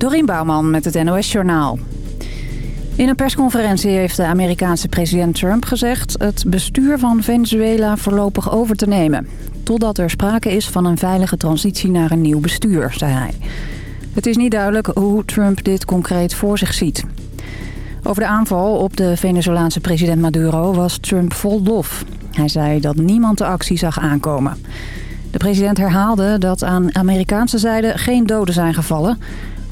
Dorien Bouwman met het NOS Journaal. In een persconferentie heeft de Amerikaanse president Trump gezegd... het bestuur van Venezuela voorlopig over te nemen. Totdat er sprake is van een veilige transitie naar een nieuw bestuur, zei hij. Het is niet duidelijk hoe Trump dit concreet voor zich ziet. Over de aanval op de Venezolaanse president Maduro was Trump vol lof. Hij zei dat niemand de actie zag aankomen. De president herhaalde dat aan Amerikaanse zijde geen doden zijn gevallen.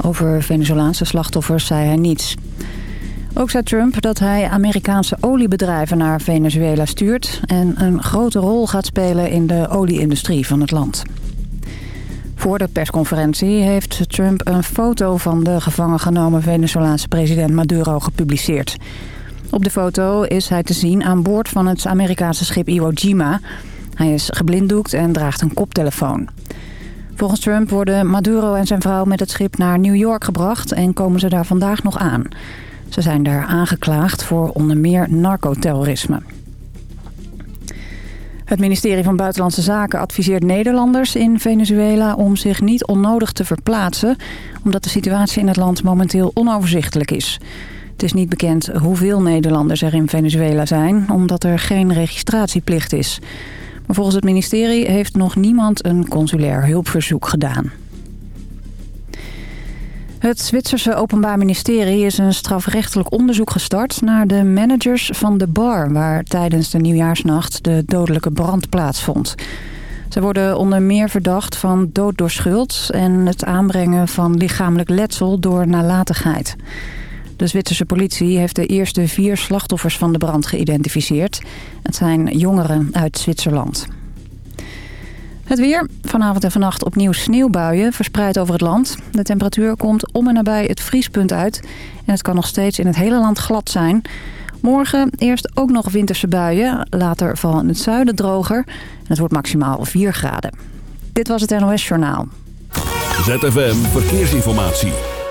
Over Venezolaanse slachtoffers zei hij niets. Ook zei Trump dat hij Amerikaanse oliebedrijven naar Venezuela stuurt... en een grote rol gaat spelen in de olieindustrie van het land. Voor de persconferentie heeft Trump een foto van de gevangen genomen Venezolaanse president Maduro gepubliceerd. Op de foto is hij te zien aan boord van het Amerikaanse schip Iwo Jima. Hij is geblinddoekt en draagt een koptelefoon. Volgens Trump worden Maduro en zijn vrouw met het schip naar New York gebracht en komen ze daar vandaag nog aan. Ze zijn daar aangeklaagd voor onder meer narcoterrorisme. Het ministerie van Buitenlandse Zaken adviseert Nederlanders in Venezuela om zich niet onnodig te verplaatsen, omdat de situatie in het land momenteel onoverzichtelijk is. Het is niet bekend hoeveel Nederlanders er in Venezuela zijn, omdat er geen registratieplicht is. Maar volgens het ministerie heeft nog niemand een consulair hulpverzoek gedaan. Het Zwitserse Openbaar Ministerie is een strafrechtelijk onderzoek gestart... naar de managers van de bar... waar tijdens de nieuwjaarsnacht de dodelijke brand plaatsvond. Ze worden onder meer verdacht van dood door schuld... en het aanbrengen van lichamelijk letsel door nalatigheid. De Zwitserse politie heeft de eerste vier slachtoffers van de brand geïdentificeerd. Het zijn jongeren uit Zwitserland. Het weer. Vanavond en vannacht opnieuw sneeuwbuien verspreid over het land. De temperatuur komt om en nabij het vriespunt uit. En het kan nog steeds in het hele land glad zijn. Morgen eerst ook nog winterse buien. Later vooral het zuiden droger. En het wordt maximaal 4 graden. Dit was het NOS Journaal. ZFM Verkeersinformatie.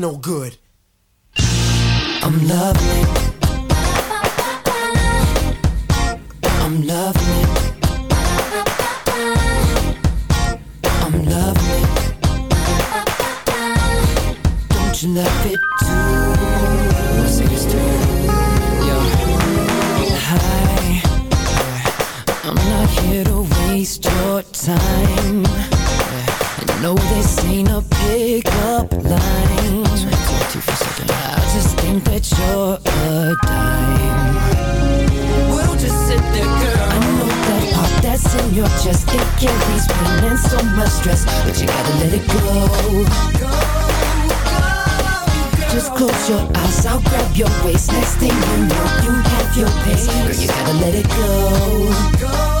No good. I'm loving. I'm loving. I'm loving. Don't you love it too? Yo. Hi. I'm not here to waste your time. Know this ain't a pickup line. I just think that you're a dime. We'll just sit there, girl. I know that heart that's in your chest. It carries pain and so much stress, but you gotta let it go. Just close your eyes, I'll grab your waist. Next thing you know, you have your pace. Girl, you gotta let it go. I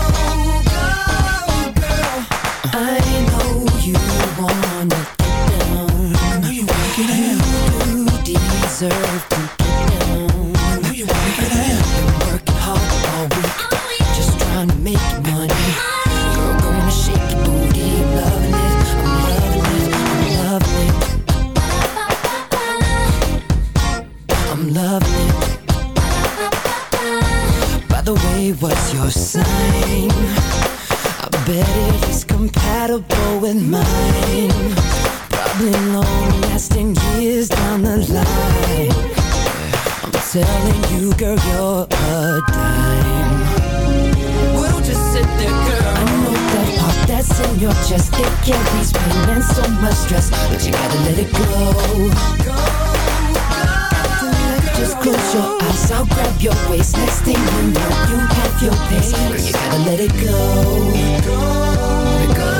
deserve to your chest. It carries pain and so much stress, but you gotta let it go. Just close your eyes, I'll grab your waist. Next thing you know, you have your pace. Girl, you gotta let it go. Let it go.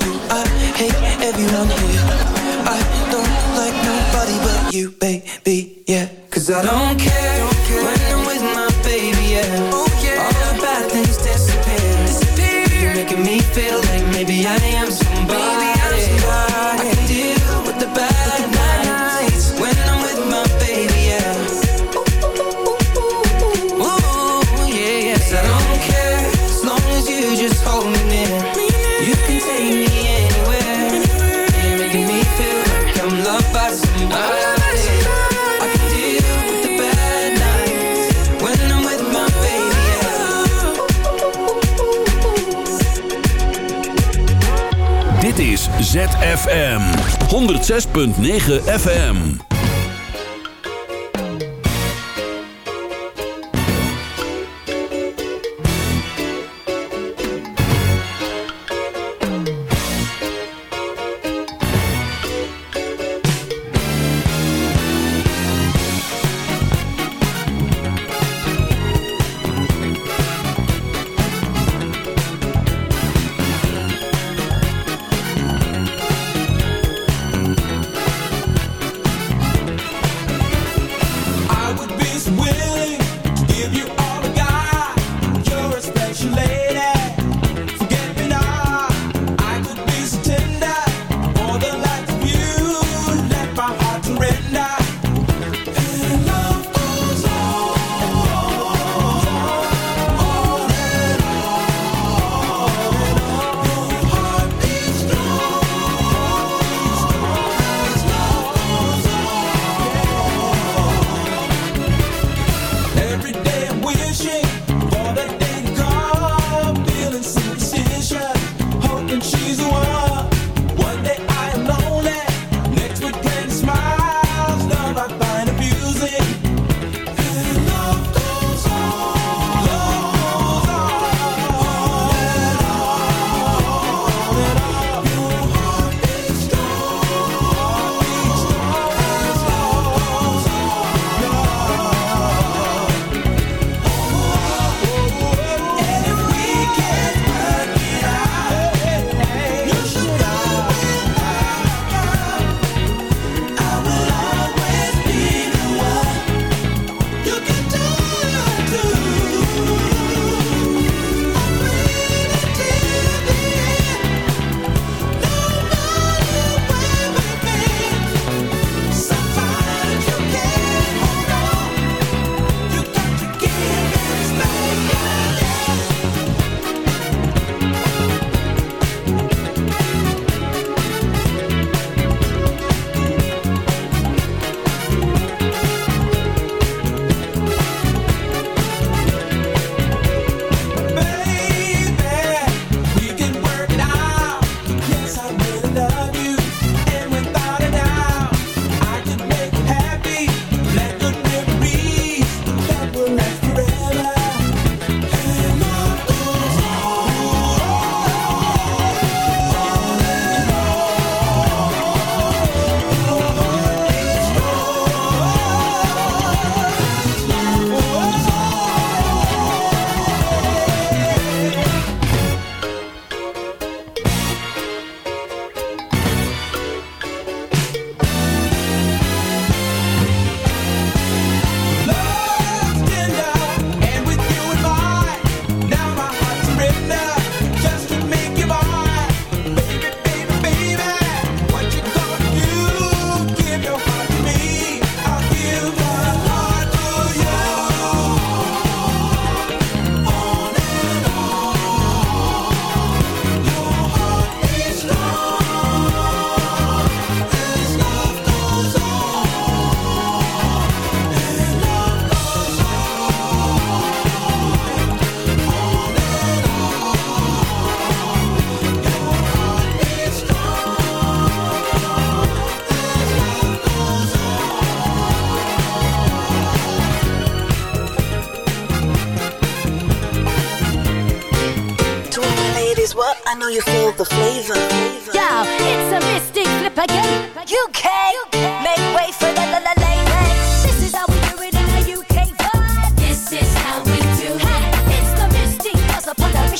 ZFM 106.9 FM.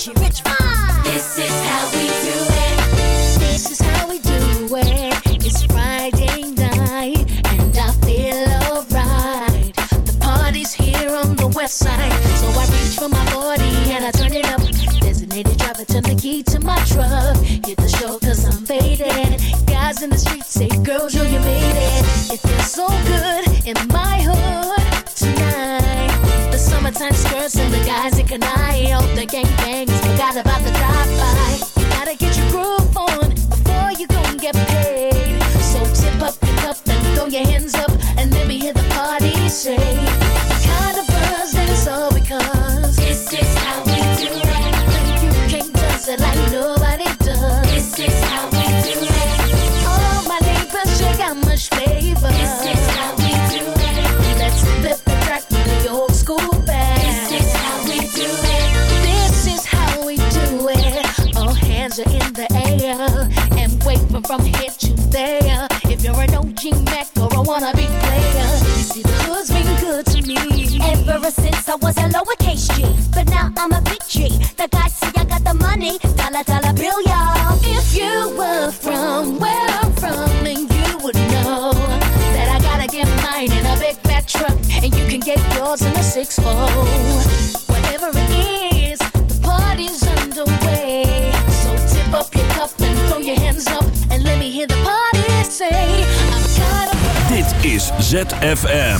Rich vibe. This is how we do it. This is how we do it. It's Friday night and I feel alright. The party's here on the west side, so I reach for my 40 and I turn it up. Designated driver, turn the key to my truck. Hit the show cause I'm faded. Guys in the street say, girls, yo, you made it. It feels so good in my hood tonight. The summertime skirts and the guys in Kanai. Oh, the gangbangs forgot I was a lowercase G, but now I'm a big G. The guys see I got the money, dollar dollar bill, y'all. If you were from where I'm from, then you would know that I gotta get mine in a big fat truck, and you can get yours in a six fold. Whatever it is, the party's underway. So tip up your cup and throw your hands up, and let me hear the party say, I'm kind of. Dit is ZFM.